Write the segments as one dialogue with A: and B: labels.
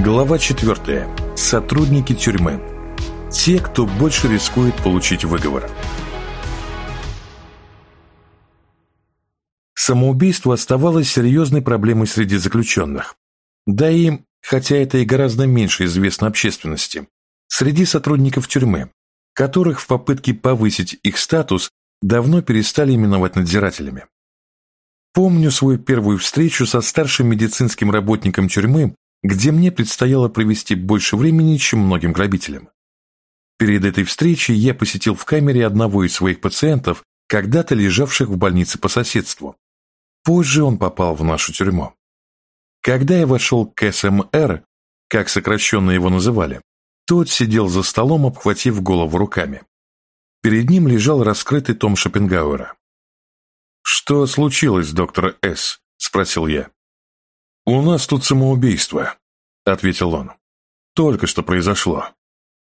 A: Глава 4. Сотрудники тюрьмы. Те, кто больше рискует получить выговор. Самоубийство оставалось серьезной проблемой среди заключенных. Да и, хотя это и гораздо меньше известно общественности, среди сотрудников тюрьмы, которых в попытке повысить их статус давно перестали именовать надзирателями. Помню свою первую встречу со старшим медицинским работником тюрьмы где мне предстояло провести больше времени, чем многим грабителям. Перед этой встречей я посетил в камере одного из своих пациентов, когда-то лежавших в больнице по соседству. Позже он попал в нашу тюрьму. Когда я вошел к СМР, как сокращенно его называли, тот сидел за столом, обхватив голову руками. Перед ним лежал раскрытый том Шопенгауэра. «Что случилось, доктор С?» – спросил я. «У нас тут самоубийство», — ответил он. «Только что произошло.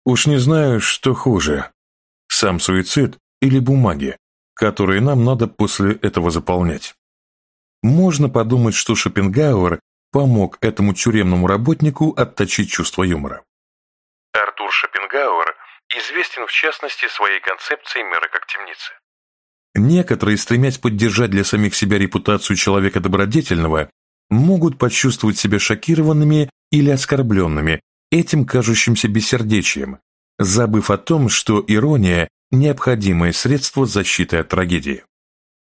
A: Уж не знаю, что хуже, сам суицид или бумаги, которые нам надо после этого заполнять. Можно подумать, что Шопенгауэр помог этому тюремному работнику отточить чувство юмора.
B: Артур Шопенгауэр известен в частности своей концепцией мира как темницы.
A: Некоторые, стремясь поддержать для самих себя репутацию человека добродетельного, могут почувствовать себя шокированными или оскорбленными этим кажущимся бессердечием, забыв о том, что ирония – необходимое средство защиты от трагедии.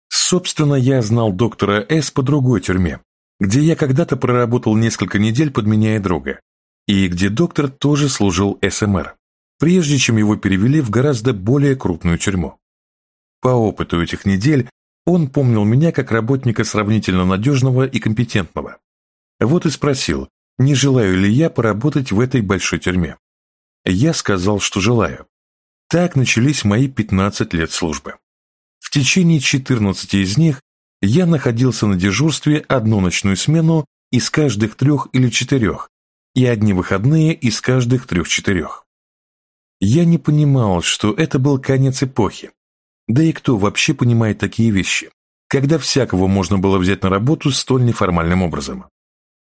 A: Собственно, я знал доктора С. по другой тюрьме, где я когда-то проработал несколько недель, подменяя друга, и где доктор тоже служил СМР, прежде чем его перевели в гораздо более крупную тюрьму. По опыту этих недель он помнил меня как работника сравнительно надежного и компетентного. Вот и спросил, не желаю ли я поработать в этой большой тюрьме. Я сказал, что желаю. Так начались мои 15 лет службы. В течение 14 из них я находился на дежурстве одну ночную смену из каждых трех или четырех и одни выходные из каждых трех-четырех. Я не понимал, что это был конец эпохи, да и кто вообще понимает такие вещи, когда всякого можно было взять на работу столь неформальным образом?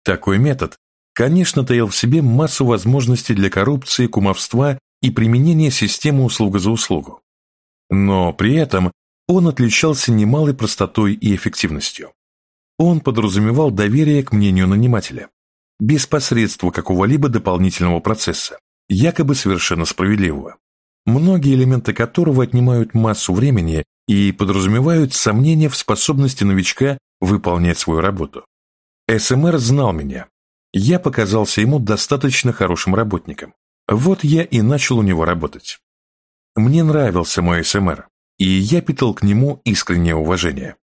A: Такой метод, конечно, таил в себе массу возможностей для коррупции, кумовства и применения системы услуга за услугу. Но при этом он отличался немалой простотой и эффективностью. Он подразумевал доверие к мнению нанимателя, без посредства какого-либо дополнительного процесса, якобы совершенно справедливого многие элементы которого отнимают массу времени и подразумевают сомнения в способности новичка выполнять свою работу. СМР знал меня. Я показался ему достаточно хорошим работником. Вот я и начал у него работать. Мне нравился мой СМР, и я питал к нему искреннее уважение.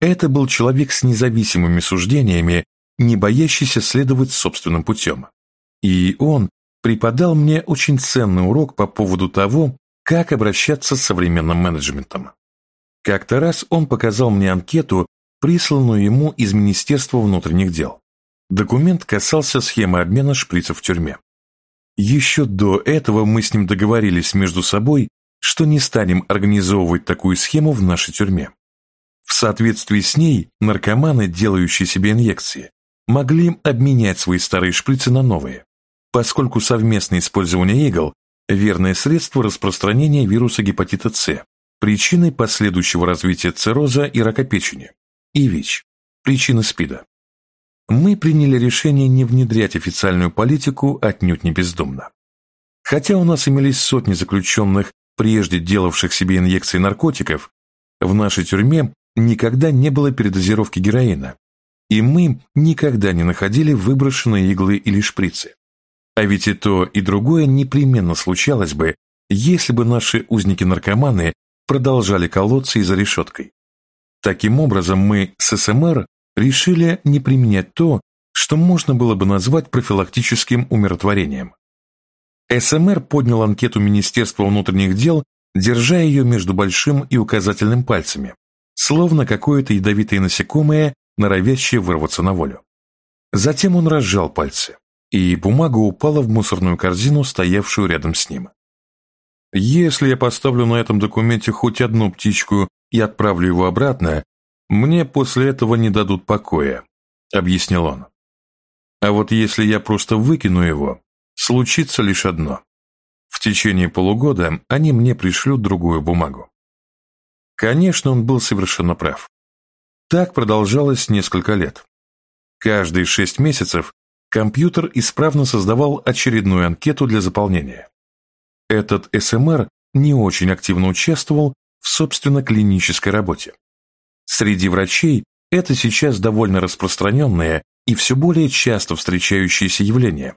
A: Это был человек с независимыми суждениями, не боящийся следовать собственным путем. И он преподал мне очень ценный урок по поводу того, как обращаться с современным менеджментом. Как-то раз он показал мне анкету, присланную ему из Министерства внутренних дел. Документ касался схемы обмена шприцев в тюрьме. Еще до этого мы с ним договорились между собой, что не станем организовывать такую схему в нашей тюрьме. В соответствии с ней наркоманы, делающие себе инъекции, могли обменять свои старые шприцы на новые поскольку совместное использование игл – верное средство распространения вируса гепатита С, причиной последующего развития цирроза и рака печени, и ВИЧ, причины СПИДа. Мы приняли решение не внедрять официальную политику отнюдь не бездумно. Хотя у нас имелись сотни заключенных, прежде делавших себе инъекции наркотиков, в нашей тюрьме никогда не было передозировки героина, и мы никогда не находили выброшенные иглы или шприцы. А ведь и то, и другое непременно случалось бы, если бы наши узники-наркоманы продолжали колоться и за решеткой. Таким образом, мы с СМР решили не применять то, что можно было бы назвать профилактическим умиротворением. СМР поднял анкету Министерства внутренних дел, держа ее между большим и указательным пальцами, словно какое-то ядовитое насекомое, норовящее вырваться на волю. Затем он разжал пальцы и бумага упала в мусорную корзину, стоявшую рядом с ним. «Если я поставлю на этом документе хоть одну птичку и отправлю его обратно, мне после этого не дадут покоя», — объяснил он. А вот если я просто выкину его, случится лишь одно. В течение полугода они мне пришлют другую бумагу. Конечно, он был совершенно прав. Так продолжалось несколько лет. Каждые шесть месяцев компьютер исправно создавал очередную анкету для заполнения. Этот СМР не очень активно участвовал в собственно клинической работе. Среди врачей это сейчас довольно распространенное и все более часто встречающееся явление.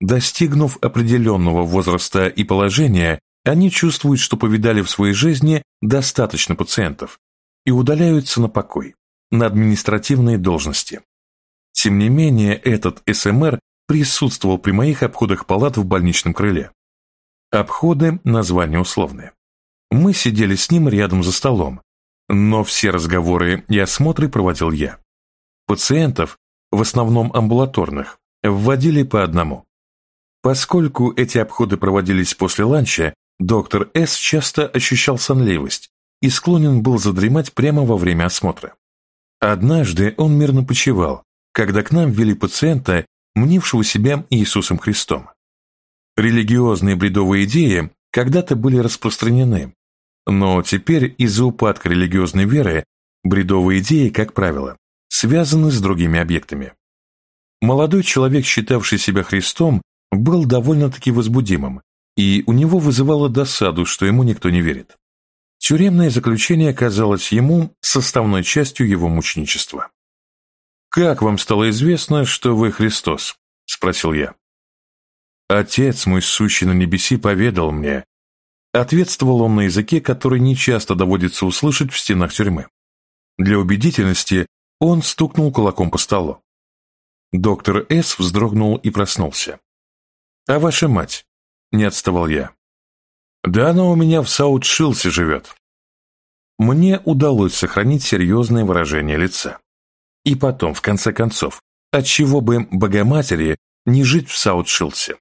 A: Достигнув определенного возраста и положения, они чувствуют, что повидали в своей жизни достаточно пациентов и удаляются на покой, на административные должности. Тем не менее, этот СМР присутствовал при моих обходах палат в больничном крыле. Обходы – название условное. Мы сидели с ним рядом за столом, но все разговоры и осмотры проводил я. Пациентов, в основном амбулаторных, вводили по одному. Поскольку эти обходы проводились после ланча, доктор С. часто ощущал сонливость и склонен был задремать прямо во время осмотра. Однажды он мирно почевал, когда к нам ввели пациента, мнившего себя Иисусом Христом. Религиозные бредовые идеи когда-то были распространены, но теперь из-за упадка религиозной веры бредовые идеи, как правило, связаны с другими объектами. Молодой человек, считавший себя Христом, был довольно-таки возбудимым, и у него вызывало досаду, что ему никто не верит. Тюремное заключение казалось ему составной частью его мученичества. «Как вам стало известно, что вы Христос?» – спросил я. Отец мой сущий на небеси поведал мне. Ответствовал он на языке, который нечасто доводится услышать в стенах тюрьмы. Для убедительности он стукнул кулаком по столу. Доктор С. вздрогнул и проснулся. «А ваша мать?» — не отставал я. «Да она у меня в Саут-Шилсе живет». Мне удалось сохранить серьезное выражение лица. И потом, в конце концов, отчего бы Богоматери не жить в Саут-Шилсе?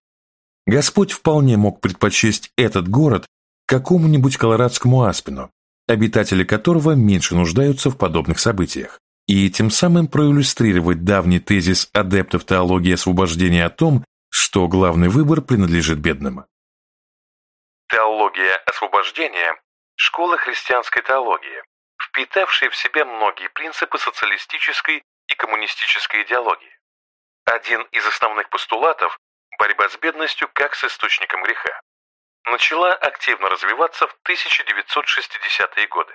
A: Господь вполне мог предпочесть этот город какому-нибудь колорадскому аспину, обитатели которого меньше нуждаются в подобных событиях, и тем самым проиллюстрировать давний тезис адептов теологии освобождения о том, что главный выбор принадлежит бедным.
B: Теология освобождения – школа христианской теологии, впитавшая в себя многие принципы социалистической и коммунистической идеологии. Один из основных постулатов борьба с бедностью как с источником греха, начала активно развиваться в 1960-е годы,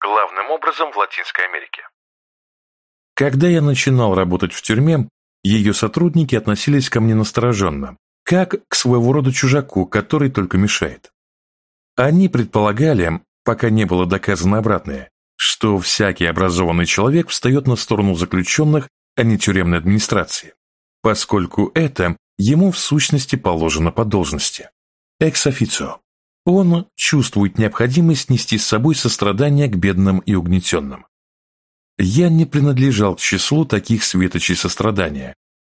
B: главным образом в Латинской Америке.
A: Когда я начинал работать в тюрьме, ее сотрудники относились ко мне настороженно, как к своего рода чужаку, который только мешает. Они предполагали, пока не было доказано обратное, что всякий образованный человек встает на сторону заключенных, а не тюремной администрации, поскольку это ему в сущности положено по должности. Экс-официо. Он чувствует необходимость нести с собой сострадание к бедным и угнетенным. Я не принадлежал к числу таких светочей сострадания,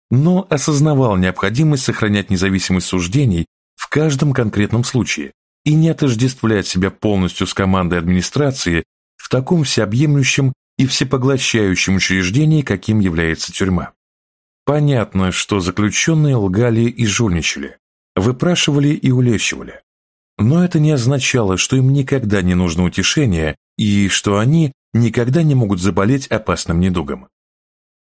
A: но осознавал необходимость сохранять независимость суждений в каждом конкретном случае и не отождествлять себя полностью с командой администрации в таком всеобъемлющем и всепоглощающем учреждении, каким является тюрьма. Понятно, что заключенные лгали и жульничали, выпрашивали и улещивали. Но это не означало, что им никогда не нужно утешение и что они никогда не могут заболеть опасным недугом.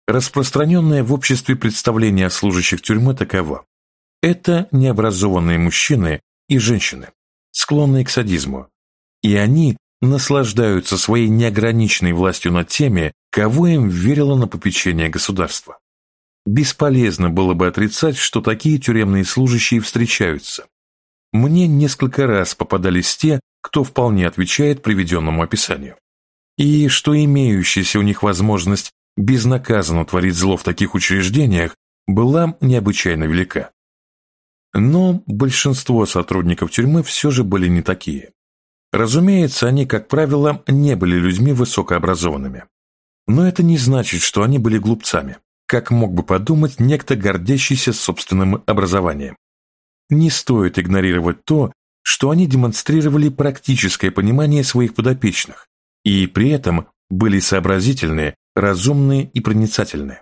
A: Распространенное в обществе представление о служащих тюрьмы таково. Это необразованные мужчины и женщины, склонные к садизму, и они наслаждаются своей неограниченной властью над теми, кого им верило на попечение государства. Бесполезно было бы отрицать, что такие тюремные служащие встречаются. Мне несколько раз попадались те, кто вполне отвечает приведенному описанию. И что имеющаяся у них возможность безнаказанно творить зло в таких учреждениях была необычайно велика. Но большинство сотрудников тюрьмы все же были не такие. Разумеется, они, как правило, не были людьми высокообразованными. Но это не значит, что они были глупцами как мог бы подумать некто, гордящийся собственным образованием. Не стоит игнорировать то, что они демонстрировали практическое понимание своих подопечных и при этом были сообразительны, разумны и проницательны.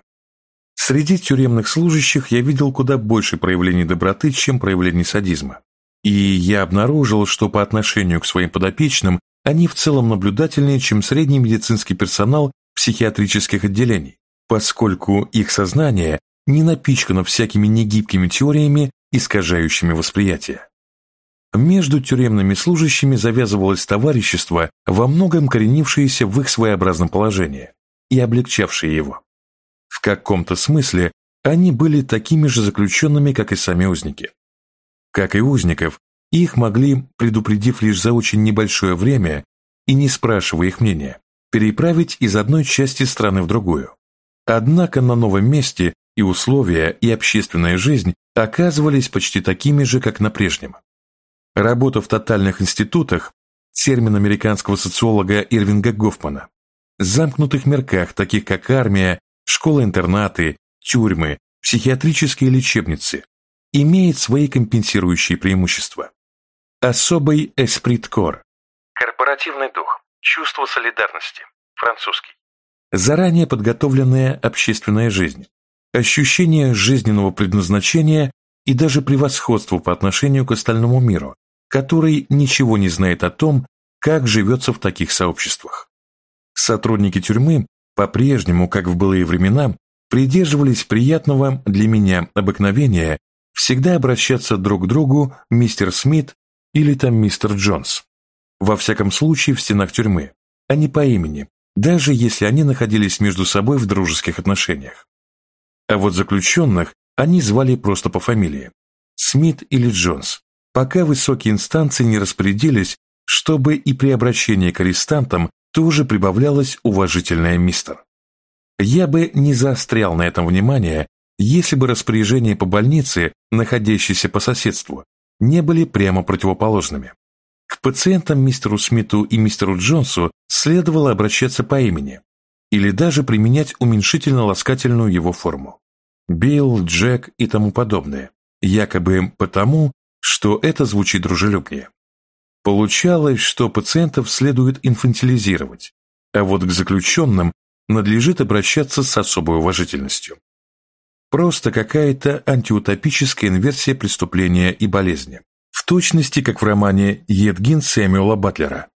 A: Среди тюремных служащих я видел куда больше проявлений доброты, чем проявлений садизма. И я обнаружил, что по отношению к своим подопечным они в целом наблюдательнее, чем средний медицинский персонал психиатрических отделений, поскольку их сознание не напичкано всякими негибкими теориями, искажающими восприятие. Между тюремными служащими завязывалось товарищество, во многом коренившееся в их своеобразном положении и облегчавшее его. В каком-то смысле они были такими же заключенными, как и сами узники. Как и узников, их могли, предупредив лишь за очень небольшое время и не спрашивая их мнения, переправить из одной части страны в другую. Однако на новом месте и условия, и общественная жизнь оказывались почти такими же, как на прежнем. Работа в тотальных институтах, термин американского социолога Ирвинга Гофмана, замкнутых мерках, таких как армия, школы-интернаты, тюрьмы, психиатрические лечебницы, имеет свои компенсирующие преимущества. Особый эсприт-кор.
B: Корпоративный дух. Чувство солидарности. Французский.
A: Заранее подготовленная общественная жизнь. Ощущение жизненного предназначения и даже превосходство по отношению к остальному миру, который ничего не знает о том, как живется в таких сообществах. Сотрудники тюрьмы по-прежнему, как в былые времена, придерживались приятного для меня обыкновения всегда обращаться друг к другу мистер Смит или там мистер Джонс. Во всяком случае в стенах тюрьмы, а не по имени, даже если они находились между собой в дружеских отношениях. А вот заключенных они звали просто по фамилии – Смит или Джонс, пока высокие инстанции не распорядились, чтобы и при обращении к арестантам тоже прибавлялось уважительное мистер. Я бы не заострял на этом внимание, если бы распоряжения по больнице, находящейся по соседству, не были прямо противоположными. К пациентам мистеру Смиту и мистеру Джонсу следовало обращаться по имени или даже применять уменьшительно-ласкательную его форму. Билл, Джек и тому подобное, якобы потому, что это звучит дружелюбнее. Получалось, что пациентов следует инфантилизировать, а вот к заключенным надлежит обращаться с особой уважительностью. Просто какая-то антиутопическая инверсия преступления и болезни, в точности как в романе «Едгин» Сэмюэла Батлера.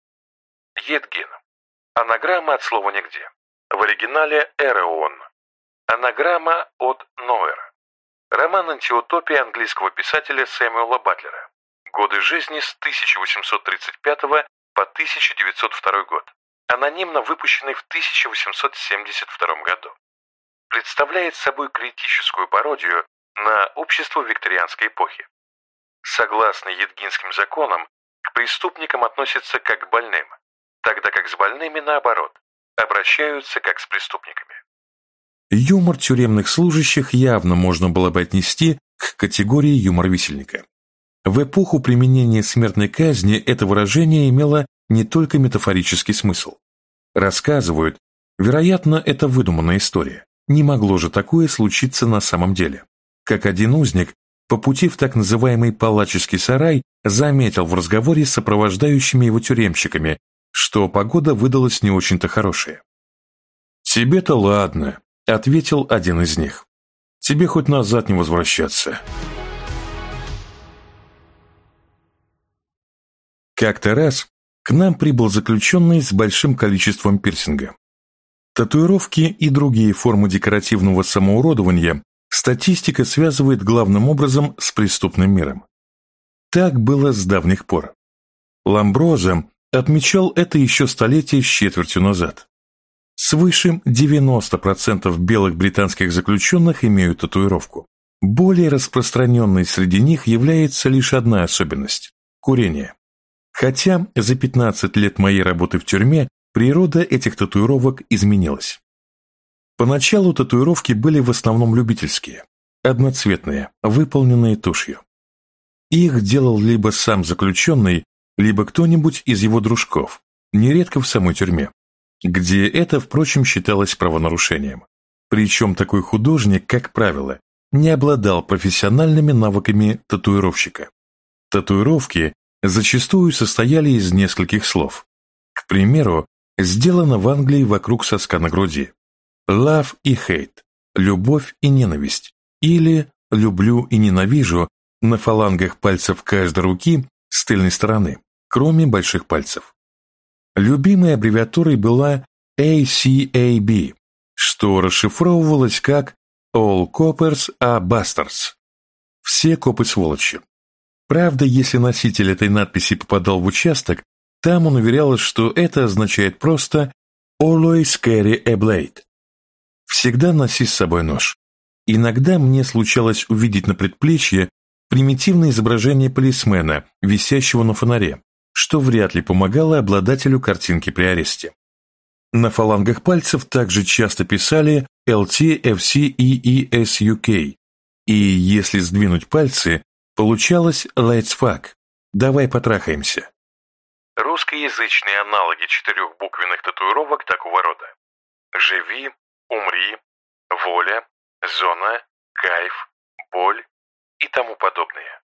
B: Едгин. Анаграмма от слова «нигде». В оригинале «эреон». Анаграмма от Ноэр. Роман антиутопии английского писателя Сэмюэла Батлера. Годы жизни с 1835 по 1902 год. Анонимно выпущенный в 1872 году. Представляет собой критическую пародию на общество викторианской эпохи. Согласно Едгинским законам, к преступникам относятся как к больным, тогда как с больными, наоборот, обращаются как с преступниками.
A: Юмор тюремных служащих явно можно было бы отнести к категории юмор висельника. В эпоху применения смертной казни это выражение имело не только метафорический смысл. Рассказывают, вероятно, это выдуманная история. Не могло же такое случиться на самом деле. Как один узник, по пути в так называемый палаческий сарай, заметил в разговоре с сопровождающими его тюремщиками, что погода выдалась не очень-то хорошая. «Тебе-то ладно», — ответил один из них. «Тебе хоть назад не возвращаться». Как-то раз к нам прибыл заключенный с большим количеством пирсинга. Татуировки и другие формы декоративного самоуродования статистика связывает главным образом с преступным миром. Так было с давних пор. Ламброза отмечал это еще столетие с четвертью назад. Свыше 90% белых британских заключенных имеют татуировку. Более распространенной среди них является лишь одна особенность – курение. Хотя за 15 лет моей работы в тюрьме природа этих татуировок изменилась. Поначалу татуировки были в основном любительские, одноцветные, выполненные тушью. Их делал либо сам заключенный, либо кто-нибудь из его дружков, нередко в самой тюрьме где это, впрочем, считалось правонарушением. Причем такой художник, как правило, не обладал профессиональными навыками татуировщика. Татуировки зачастую состояли из нескольких слов. К примеру, сделано в Англии вокруг соска на груди. Love и hate. «любовь и ненависть» или «люблю и ненавижу» на фалангах пальцев каждой руки с тыльной стороны, кроме больших пальцев. Любимой аббревиатурой была ACAB, что расшифровывалось как All Coppers are Bastards. Все копы сволочи. Правда, если носитель этой надписи попадал в участок, там он уверял, что это означает просто «Always carry a blade». Всегда носи с собой нож. Иногда мне случалось увидеть на предплечье примитивное изображение полисмена, висящего на фонаре, что вряд ли помогало обладателю картинки при аресте. На фалангах пальцев также часто писали LT, FC, EES, UK, и если сдвинуть пальцы, получалось «Let's fuck» – «Давай потрахаемся».
B: Русскоязычные аналоги четырехбуквенных татуировок такого рода. «Живи», «Умри», «Воля», «Зона», «Кайф», «Боль» и тому подобное.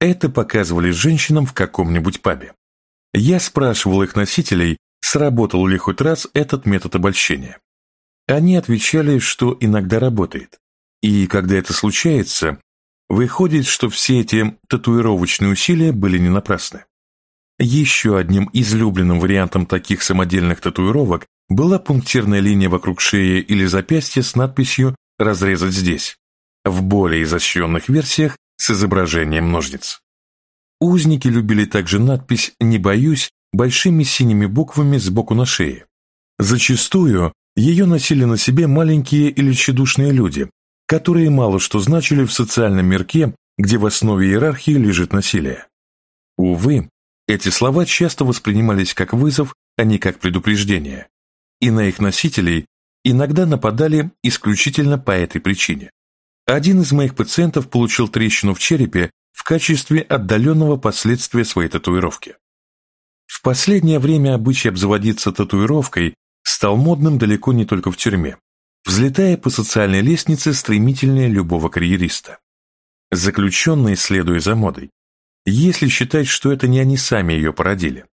A: Это показывали женщинам в каком-нибудь пабе. Я спрашивал их носителей, сработал ли хоть раз этот метод обольщения. Они отвечали, что иногда работает. И когда это случается, выходит, что все эти татуировочные усилия были не напрасны. Еще одним излюбленным вариантом таких самодельных татуировок была пунктирная линия вокруг шеи или запястья с надписью «Разрезать здесь», в более изощренных версиях с изображением ножниц. Узники любили также надпись «Не боюсь» большими синими буквами сбоку на шее. Зачастую ее носили на себе маленькие или тщедушные люди, которые мало что значили в социальном мирке, где в основе иерархии лежит насилие. Увы, эти слова часто воспринимались как вызов, а не как предупреждение, и на их носителей иногда нападали исключительно по этой причине. Один из моих пациентов получил трещину в черепе в качестве отдаленного последствия своей татуировки. В последнее время обычай обзаводиться татуировкой стал модным далеко не только в тюрьме, взлетая по социальной лестнице стремительнее любого карьериста. Заключенные, следуя за модой, если считать, что это не они сами ее породили,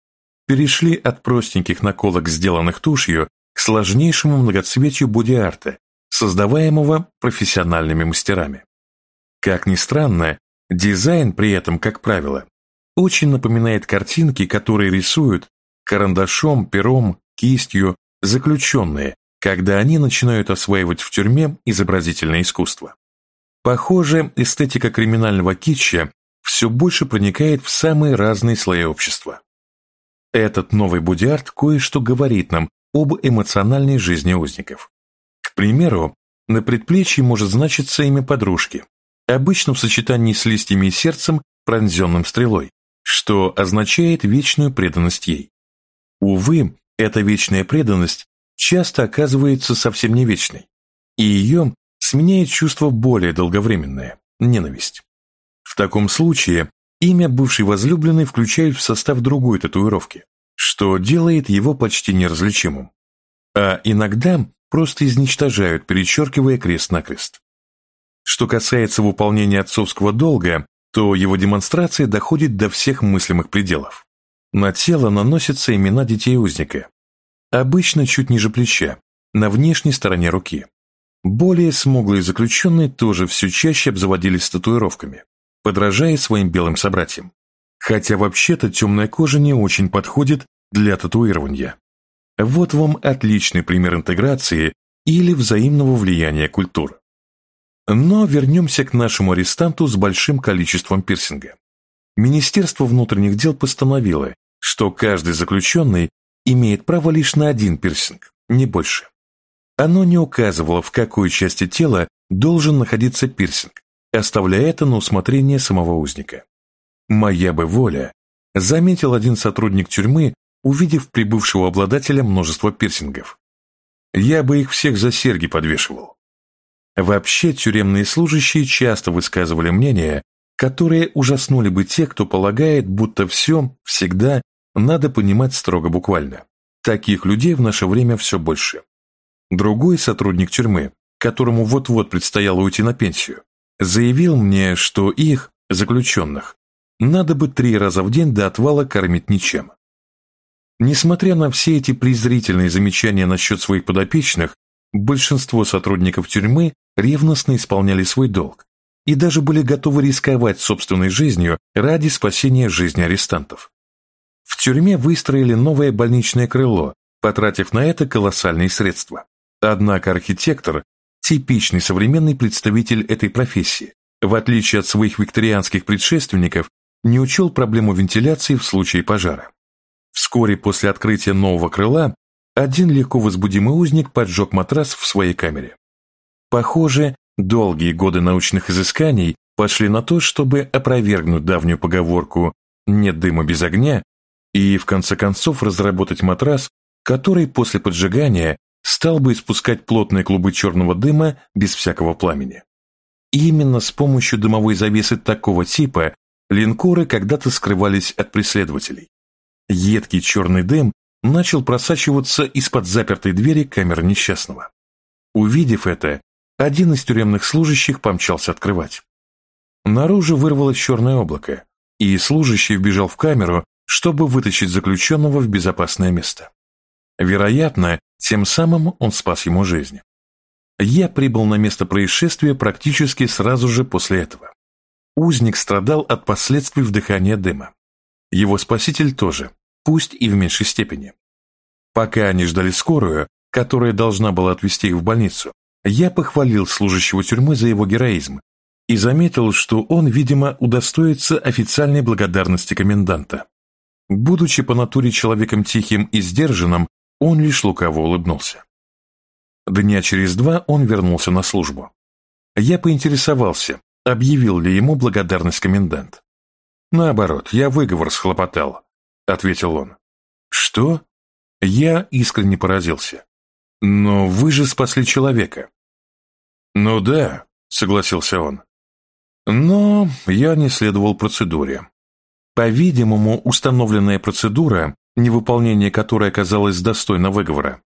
A: перешли от простеньких наколок, сделанных тушью, к сложнейшему многоцветию боди-арта, создаваемого профессиональными мастерами. Как ни странно, дизайн при этом, как правило, очень напоминает картинки, которые рисуют карандашом, пером, кистью заключенные, когда они начинают осваивать в тюрьме изобразительное искусство. Похоже, эстетика криминального китча все больше проникает в самые разные слои общества. Этот новый будиарт кое-что говорит нам об эмоциональной жизни узников. К примеру, на предплечье может значиться имя подружки, обычно в сочетании с листьями и сердцем, пронзенным стрелой, что означает вечную преданность ей. Увы, эта вечная преданность часто оказывается совсем не вечной, и ее сменяет чувство более долговременное – ненависть. В таком случае имя бывшей возлюбленной включают в состав другой татуировки, что делает его почти неразличимым. А иногда просто изничтожают, перечеркивая крест-накрест. Что касается выполнения отцовского долга, то его демонстрация доходит до всех мыслимых пределов. На тело наносятся имена детей узника. Обычно чуть ниже плеча, на внешней стороне руки. Более смуглые заключенные тоже все чаще обзаводились татуировками, подражая своим белым собратьям. Хотя вообще-то темная кожа не очень подходит для татуирования. Вот вам отличный пример интеграции или взаимного влияния культур. Но вернемся к нашему арестанту с большим количеством пирсинга. Министерство внутренних дел постановило, что каждый заключенный имеет право лишь на один пирсинг, не больше. Оно не указывало, в какой части тела должен находиться пирсинг, оставляя это на усмотрение самого узника. «Моя бы воля», заметил один сотрудник тюрьмы, увидев прибывшего обладателя множества пирсингов. «Я бы их всех за серьги подвешивал». Вообще, тюремные служащие часто высказывали мнение, которые ужаснули бы те, кто полагает, будто все, всегда надо понимать строго буквально. Таких людей в наше время все больше. Другой сотрудник тюрьмы, которому вот-вот предстояло уйти на пенсию, заявил мне, что их, заключенных, надо бы три раза в день до отвала кормить ничем. Несмотря на все эти презрительные замечания насчет своих подопечных, большинство сотрудников тюрьмы ревностно исполняли свой долг и даже были готовы рисковать собственной жизнью ради спасения жизни арестантов. В тюрьме выстроили новое больничное крыло, потратив на это колоссальные средства. Однако архитектор – типичный современный представитель этой профессии, в отличие от своих викторианских предшественников, не учел проблему вентиляции в случае пожара. Вскоре после открытия нового крыла один легко возбудимый узник поджег матрас в своей камере. Похоже, долгие годы научных изысканий пошли на то, чтобы опровергнуть давнюю поговорку «нет дыма без огня» и, в конце концов, разработать матрас, который после поджигания стал бы испускать плотные клубы черного дыма без всякого пламени. Именно с помощью дымовой завесы такого типа линкоры когда-то скрывались от преследователей. Едкий черный дым начал просачиваться из-под запертой двери камеры несчастного. Увидев это, один из тюремных служащих помчался открывать. Наружу вырвалось черное облако, и служащий вбежал в камеру, чтобы вытащить заключенного в безопасное место. Вероятно, тем самым он спас ему жизнь. Я прибыл на место происшествия практически сразу же после этого. Узник страдал от последствий вдыхания дыма. Его спаситель тоже, пусть и в меньшей степени. Пока они ждали скорую, которая должна была отвезти их в больницу, я похвалил служащего тюрьмы за его героизм и заметил, что он, видимо, удостоится официальной благодарности коменданта. Будучи по натуре человеком тихим и сдержанным, он лишь лукаво улыбнулся. Дня через два он вернулся на службу. Я поинтересовался, объявил ли ему благодарность комендант. «Наоборот, я выговор схлопотал», — ответил он. «Что?» Я искренне поразился. «Но вы же спасли человека». «Ну да», — согласился он. «Но я не следовал процедуре. По-видимому, установленная процедура, невыполнение которой оказалось достойно выговора,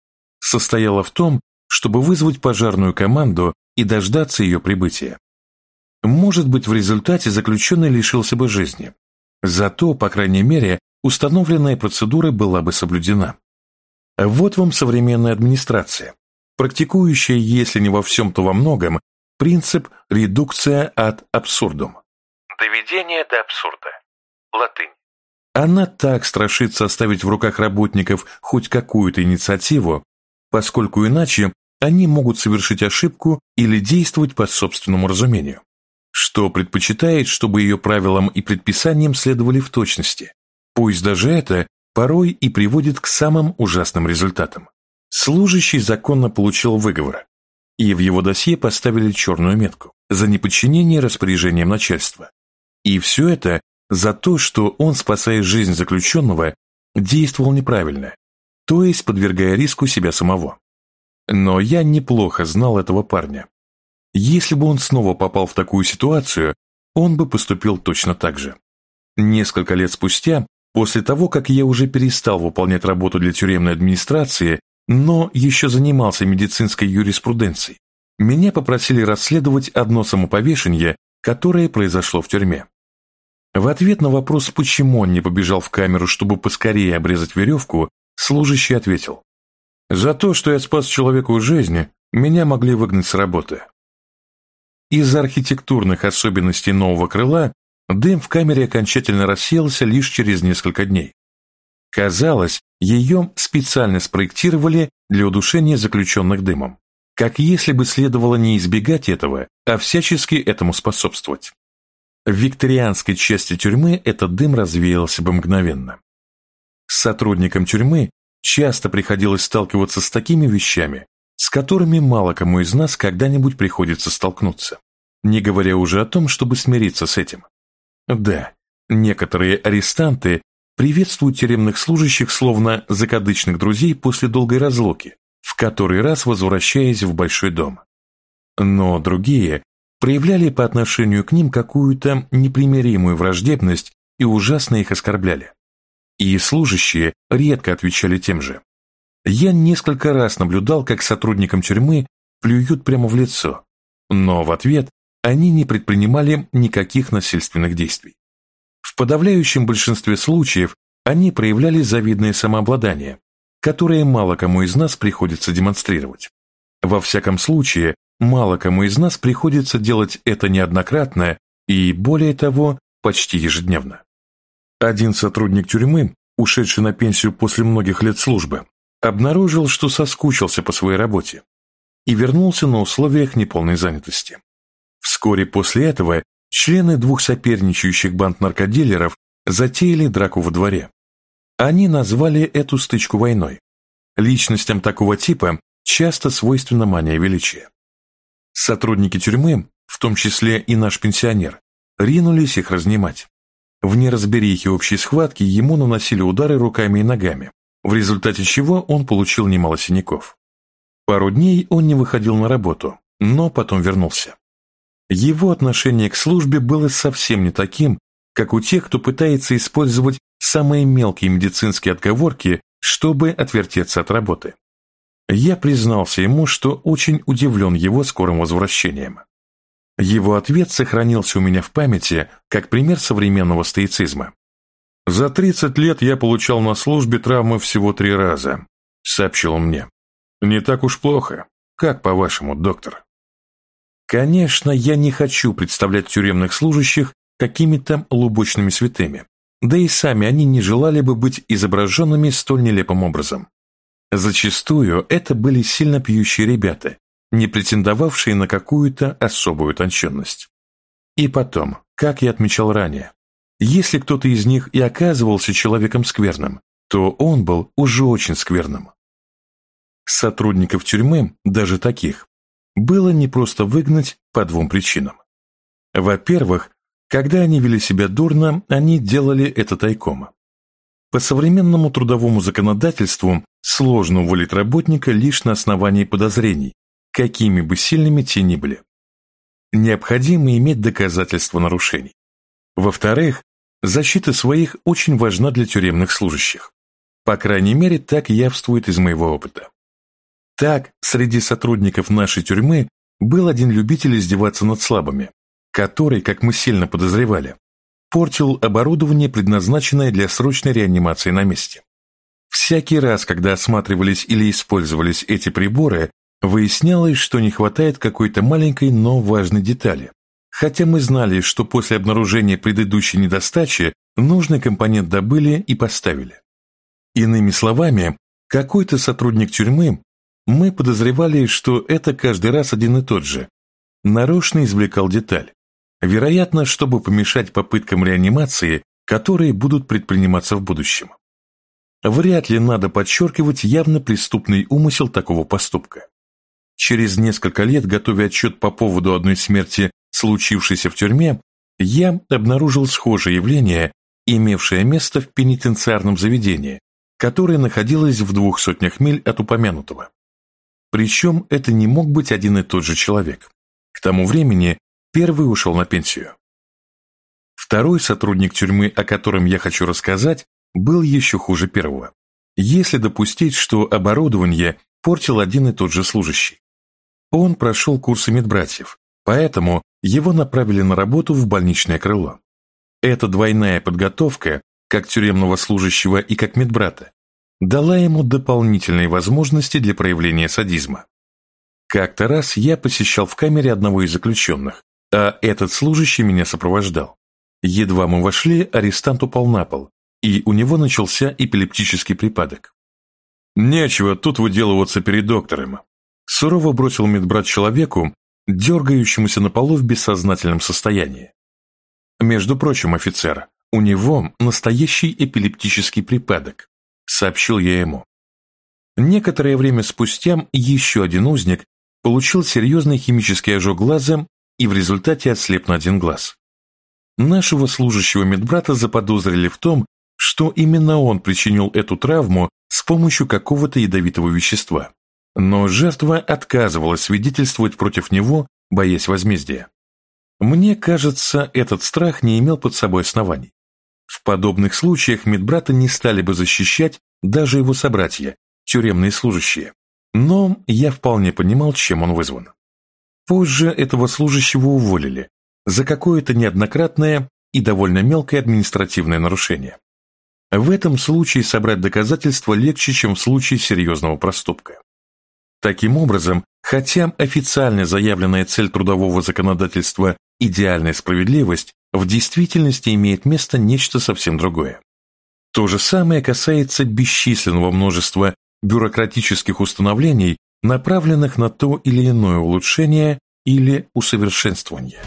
A: состояла в том, чтобы вызвать пожарную команду и дождаться ее прибытия. Может быть, в результате заключенный лишился бы жизни. Зато, по крайней мере, установленная процедура была бы соблюдена. Вот вам современная администрация, практикующая, если не во всем, то во многом, принцип редукция от абсурдум.
B: Доведение до абсурда. Латынь.
A: Она так страшится оставить в руках работников хоть какую-то инициативу, поскольку иначе они могут совершить ошибку или действовать по собственному разумению, что предпочитает, чтобы ее правилам и предписаниям следовали в точности. Пусть даже это порой и приводит к самым ужасным результатам. Служащий законно получил выговор, и в его досье поставили черную метку за неподчинение распоряжениям начальства. И все это за то, что он, спасая жизнь заключенного, действовал неправильно, то есть подвергая риску себя самого. Но я неплохо знал этого парня. Если бы он снова попал в такую ситуацию, он бы поступил точно так же. Несколько лет спустя После того, как я уже перестал выполнять работу для тюремной администрации, но еще занимался медицинской юриспруденцией, меня попросили расследовать одно самоповешение, которое произошло в тюрьме. В ответ на вопрос, почему он не побежал в камеру, чтобы поскорее обрезать веревку, служащий ответил, «За то, что я спас человеку жизнь, меня могли выгнать с работы». Из-за архитектурных особенностей нового крыла Дым в камере окончательно рассеялся лишь через несколько дней. Казалось, ее специально спроектировали для удушения заключенных дымом, как если бы следовало не избегать этого, а всячески этому способствовать. В викторианской части тюрьмы этот дым развеялся бы мгновенно. Сотрудникам тюрьмы часто приходилось сталкиваться с такими вещами, с которыми мало кому из нас когда-нибудь приходится столкнуться, не говоря уже о том, чтобы смириться с этим. Да, некоторые арестанты приветствуют тюремных служащих словно закадычных друзей после долгой разлуки, в который раз возвращаясь в большой дом. Но другие проявляли по отношению к ним какую-то непримиримую враждебность и ужасно их оскорбляли. И служащие редко отвечали тем же. Я несколько раз наблюдал, как сотрудникам тюрьмы плюют прямо в лицо, но в ответ они не предпринимали никаких насильственных действий. В подавляющем большинстве случаев они проявляли завидное самообладание, которое мало кому из нас приходится демонстрировать. Во всяком случае, мало кому из нас приходится делать это неоднократно и, более того, почти ежедневно. Один сотрудник тюрьмы, ушедший на пенсию после многих лет службы, обнаружил, что соскучился по своей работе и вернулся на условиях неполной занятости. Вскоре после этого члены двух соперничающих банд наркодилеров затеяли драку во дворе. Они назвали эту стычку войной. Личностям такого типа часто свойственна мания величия. Сотрудники тюрьмы, в том числе и наш пенсионер, ринулись их разнимать. В неразберихе общей схватки ему наносили удары руками и ногами, в результате чего он получил немало синяков. Пару дней он не выходил на работу, но потом вернулся. Его отношение к службе было совсем не таким, как у тех, кто пытается использовать самые мелкие медицинские отговорки, чтобы отвертеться от работы. Я признался ему, что очень удивлен его скорым возвращением. Его ответ сохранился у меня в памяти как пример современного стоицизма. «За 30 лет я получал на службе травмы всего три раза», — сообщил он мне. «Не так уж плохо. Как по-вашему, доктор?» Конечно, я не хочу представлять тюремных служащих какими-то лубочными святыми, да и сами они не желали бы быть изображенными столь нелепым образом. Зачастую это были сильно пьющие ребята, не претендовавшие на какую-то особую утонченность. И потом, как я отмечал ранее, если кто-то из них и оказывался человеком скверным, то он был уже очень скверным. Сотрудников тюрьмы, даже таких, было не просто выгнать по двум причинам. Во-первых, когда они вели себя дурно, они делали это тайком. По современному трудовому законодательству сложно уволить работника лишь на основании подозрений, какими бы сильными те ни были. Необходимо иметь доказательства нарушений. Во-вторых, защита своих очень важна для тюремных служащих. По крайней мере, так явствует из моего опыта. Так, среди сотрудников нашей тюрьмы был один любитель издеваться над слабыми, который, как мы сильно подозревали, портил оборудование, предназначенное для срочной реанимации на месте. Всякий раз, когда осматривались или использовались эти приборы, выяснялось, что не хватает какой-то маленькой, но важной детали. Хотя мы знали, что после обнаружения предыдущей недостачи нужный компонент добыли и поставили. Иными словами, какой-то сотрудник тюрьмы мы подозревали, что это каждый раз один и тот же. Нарочно извлекал деталь. Вероятно, чтобы помешать попыткам реанимации, которые будут предприниматься в будущем. Вряд ли надо подчеркивать явно преступный умысел такого поступка. Через несколько лет, готовя отчет по поводу одной смерти, случившейся в тюрьме, я обнаружил схожее явление, имевшее место в пенитенциарном заведении, которое находилось в двух сотнях миль от упомянутого. Причем это не мог быть один и тот же человек. К тому времени первый ушел на пенсию. Второй сотрудник тюрьмы, о котором я хочу рассказать, был еще хуже первого. Если допустить, что оборудование портил один и тот же служащий. Он прошел курсы медбратьев, поэтому его направили на работу в больничное крыло. Эта двойная подготовка, как тюремного служащего и как медбрата, дала ему дополнительные возможности для проявления садизма. Как-то раз я посещал в камере одного из заключенных, а этот служащий меня сопровождал. Едва мы вошли, арестант упал на пол, и у него начался эпилептический припадок. «Нечего тут выделываться перед доктором», сурово бросил медбрат человеку, дергающемуся на полу в бессознательном состоянии. Между прочим, офицер, у него настоящий эпилептический припадок, сообщил я ему. Некоторое время спустя еще один узник получил серьезный химический ожог глаза и в результате ослеп на один глаз. Нашего служащего медбрата заподозрили в том, что именно он причинил эту травму с помощью какого-то ядовитого вещества. Но жертва отказывалась свидетельствовать против него, боясь возмездия. Мне кажется, этот страх не имел под собой оснований. В подобных случаях медбрата не стали бы защищать даже его собратья, тюремные служащие. Но я вполне понимал, чем он вызван. Позже этого служащего уволили за какое-то неоднократное и довольно мелкое административное нарушение. В этом случае собрать доказательства легче, чем в случае серьезного проступка. Таким образом, Хотя официально заявленная цель трудового законодательства «идеальная справедливость» в действительности имеет место нечто совсем другое. То же самое касается бесчисленного множества бюрократических установлений, направленных на то или иное улучшение или усовершенствование.